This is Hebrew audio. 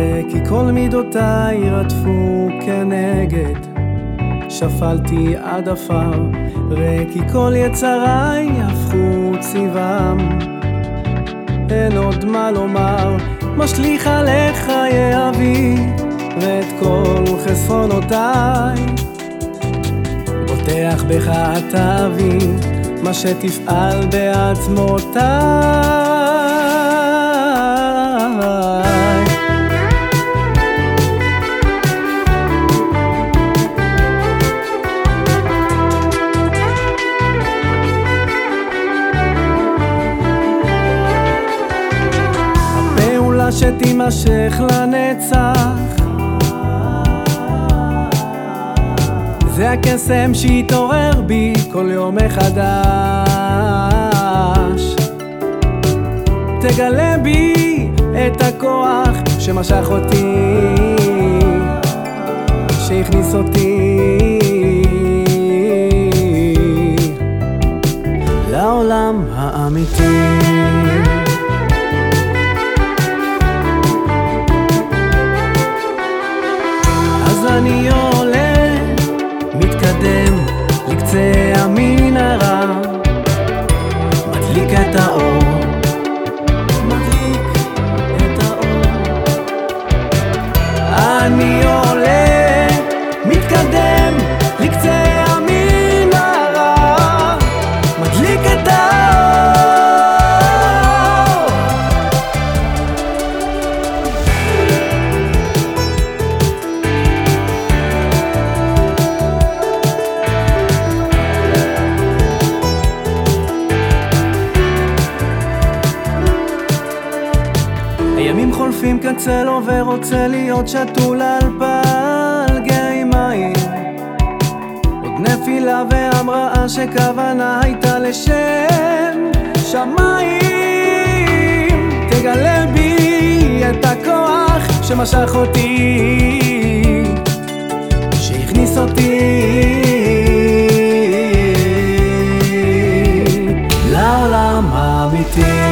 וכי כל מידותיי רדפו כנגד שפלתי עד עפר, וכי כל יצריי הפכו צבעם. אין עוד מה לומר, משליך עליך חיי אבי, ואת כל חסרונותיי. בוטח בך אתה אבי, מה שתפעל בעצמותיי. שתימשך לנצח. זה הקסם שהתעורר בי כל יום מחדש. תגלה בי את הכוח שמשך אותי שהכניס אותי לקצה המנהרה, מדליק את האור, מדליק את האור. אני עולה, הימים חולפים כצל עובר, רוצה להיות שתול על פלגי מים. עוד נפילה והמראה שכוונה הייתה לשם שמיים. תגלה בי את הכוח שמשך אותי, שהכניס אותי לעולם האמיתי.